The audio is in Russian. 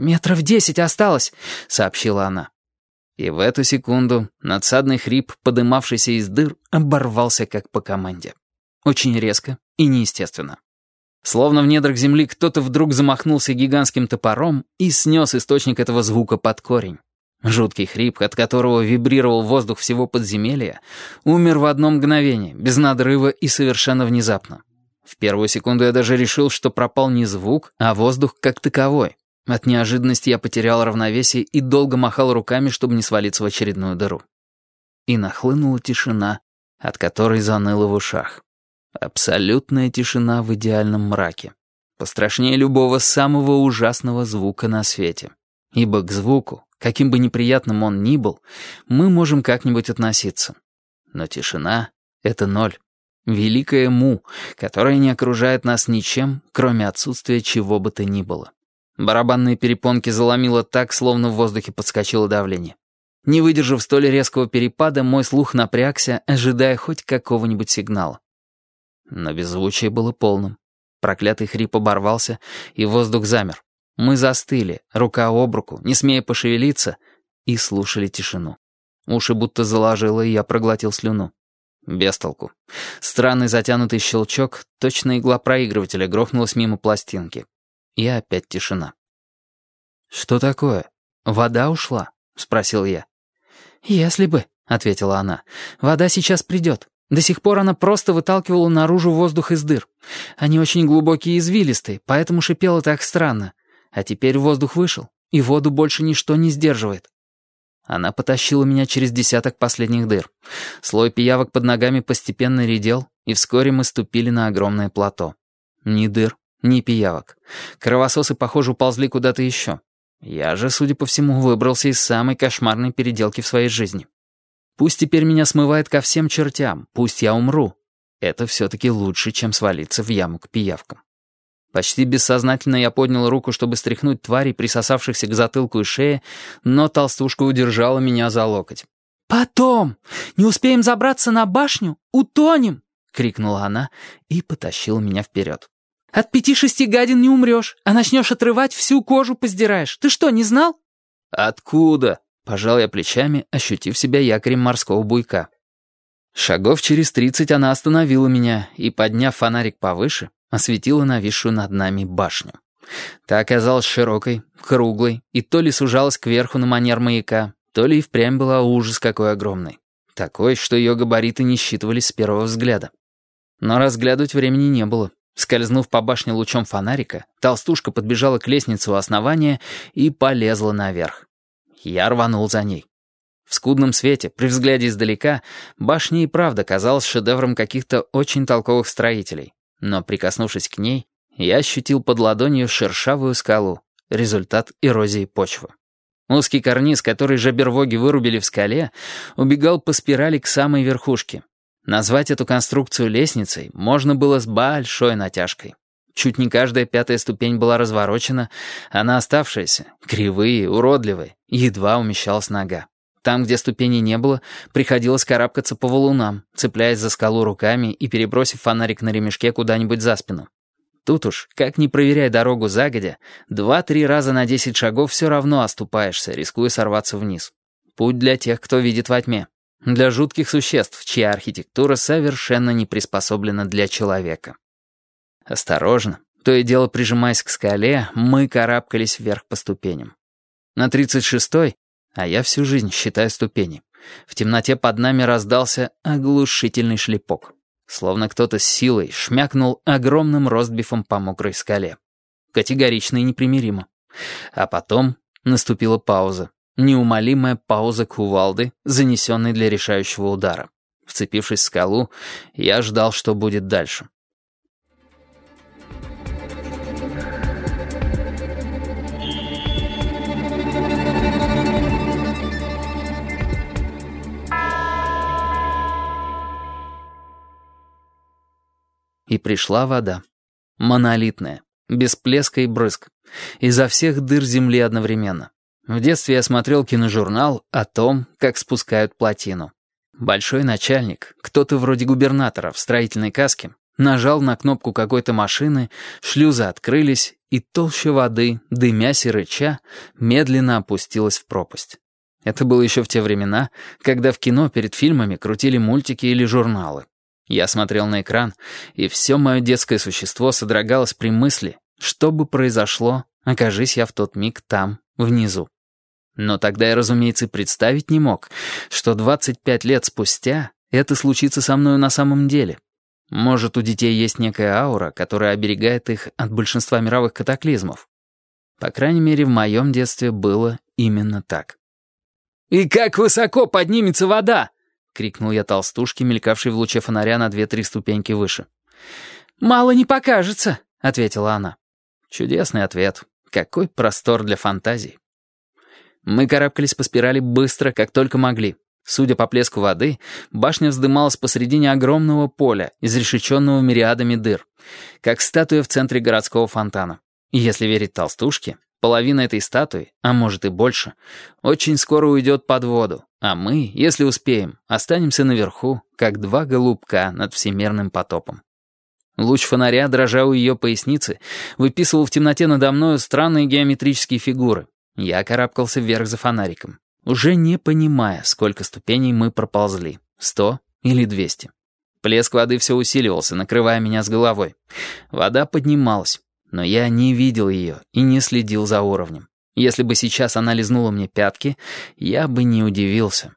«Метров десять осталось», — сообщила она. И в эту секунду надсадный хрип, подымавшийся из дыр, оборвался как по команде. Очень резко и неестественно. Словно в недрах земли кто-то вдруг замахнулся гигантским топором и снес источник этого звука под корень. Жуткий хрип, от которого вибрировал воздух всего подземелья, умер в одно мгновение, без надрыва и совершенно внезапно. В первую секунду я даже решил, что пропал не звук, а воздух как таковой. От неожиданности я потерял равновесие и долго махал руками, чтобы не свалиться в очередную дыру. И нахлынула тишина, от которой заныло в ушах. Абсолютная тишина в идеальном мраке. Пострашнее любого самого ужасного звука на свете. Ибо к звуку, каким бы неприятным он ни был, мы можем как-нибудь относиться. Но тишина — это ноль. Великое му, которое не окружает нас ничем, кроме отсутствия чего бы то ни было. Барабанные перепонки заломило так, словно в воздухе подскочило давление. Не выдержав столь резкого перепада, мой слух напрягся, ожидая хоть какого-нибудь сигнала. Но беззвучие было полным. Проклятый хрип оборвался, и воздух замер. Мы застыли, рука об руку, не смея пошевелиться, и слушали тишину. Уши будто заложило, и я проглотил слюну. Без толку. Странный затянутый щелчок, точно игла проигрывателя грохнулась мимо пластинки. И опять тишина. «Что такое? Вода ушла?» — спросил я. «Если бы», — ответила она. «Вода сейчас придет. До сих пор она просто выталкивала наружу воздух из дыр. Они очень глубокие и извилистые, поэтому шипело так странно. А теперь воздух вышел, и воду больше ничто не сдерживает. Она потащила меня через десяток последних дыр. Слой пиявок под ногами постепенно редел, и вскоре мы ступили на огромное плато. Ни дыр, ни пиявок. Кровососы, похоже, уползли куда-то еще. Я же, судя по всему, выбрался из самой кошмарной переделки в своей жизни. Пусть теперь меня смывает ко всем чертям, пусть я умру. Это все-таки лучше, чем свалиться в яму к пиявкам. Почти бессознательно я поднял руку, чтобы стряхнуть тварей, присосавшихся к затылку и шее, но толстушка удержала меня за локоть. «Потом! Не успеем забраться на башню? Утонем!» — крикнула она и потащила меня вперед. «От пяти-шести гадин не умрешь, а начнешь отрывать, всю кожу поздираешь. Ты что, не знал?» «Откуда?» Пожал я плечами, ощутив себя якорем морского буйка. Шагов через тридцать она остановила меня и, подняв фонарик повыше, осветила нависшую над нами башню. Та оказалась широкой, круглой, и то ли сужалась кверху на манер маяка, то ли и впрямь была ужас какой огромный. Такой, что ее габариты не считывались с первого взгляда. Но разглядывать времени не было. Скользнув по башне лучом фонарика, толстушка подбежала к лестнице у основания и полезла наверх. Я рванул за ней. В скудном свете, при взгляде издалека, башня и правда казалась шедевром каких-то очень толковых строителей. Но, прикоснувшись к ней, я ощутил под ладонью шершавую скалу, результат эрозии почвы. Узкий карниз, который жабервоги вырубили в скале, убегал по спирали к самой верхушке. Назвать эту конструкцию лестницей можно было с большой натяжкой. Чуть не каждая пятая ступень была разворочена, а на оставшиеся, кривые, уродливые, едва умещалась нога. Там, где ступеней не было, приходилось карабкаться по валунам, цепляясь за скалу руками и перебросив фонарик на ремешке куда-нибудь за спину. Тут уж, как не проверяя дорогу загодя, два-три раза на десять шагов все равно оступаешься, рискуя сорваться вниз. Путь для тех, кто видит во тьме. Для жутких существ, чья архитектура совершенно не приспособлена для человека. Осторожно, то и дело прижимаясь к скале, мы карабкались вверх по ступеням. На тридцать шестой, а я всю жизнь считаю ступени, в темноте под нами раздался оглушительный шлепок. Словно кто-то с силой шмякнул огромным ростбифом по мокрой скале. Категорично и непримиримо. А потом наступила пауза. Неумолимая пауза кувалды, занесенной для решающего удара. Вцепившись в скалу, я ждал, что будет дальше. И пришла вода. Монолитная, без плеска и брызг. Изо всех дыр земли одновременно. В детстве я смотрел киножурнал о том, как спускают плотину. Большой начальник, кто-то вроде губернатора в строительной каске, нажал на кнопку какой-то машины, шлюзы открылись, и толща воды, дымясь и рыча, медленно опустилась в пропасть. Это было еще в те времена, когда в кино перед фильмами крутили мультики или журналы. Я смотрел на экран, и все мое детское существо содрогалось при мысли, что бы произошло, окажись я в тот миг там, внизу. Но тогда я, разумеется, представить не мог, что 25 лет спустя это случится со мною на самом деле. Может, у детей есть некая аура, которая оберегает их от большинства мировых катаклизмов. По крайней мере, в моем детстве было именно так. «И как высоко поднимется вода!» — крикнул я толстушке, мелькавшей в луче фонаря на две-три ступеньки выше. «Мало не покажется», — ответила она. Чудесный ответ. Какой простор для фантазий. Мы карабкались по спирали быстро, как только могли. Судя по плеску воды, башня вздымалась посредине огромного поля, изрешеченного мириадами дыр, как статуя в центре городского фонтана. И если верить толстушке, половина этой статуи, а может и больше, очень скоро уйдет под воду, а мы, если успеем, останемся наверху, как два голубка над всемирным потопом. Луч фонаря, дрожа у ее поясницы, выписывал в темноте надо мною странные геометрические фигуры. Я карабкался вверх за фонариком, уже не понимая, сколько ступеней мы проползли, сто или двести. Плеск воды все усиливался, накрывая меня с головой. Вода поднималась, но я не видел ее и не следил за уровнем. Если бы сейчас она лизнула мне пятки, я бы не удивился.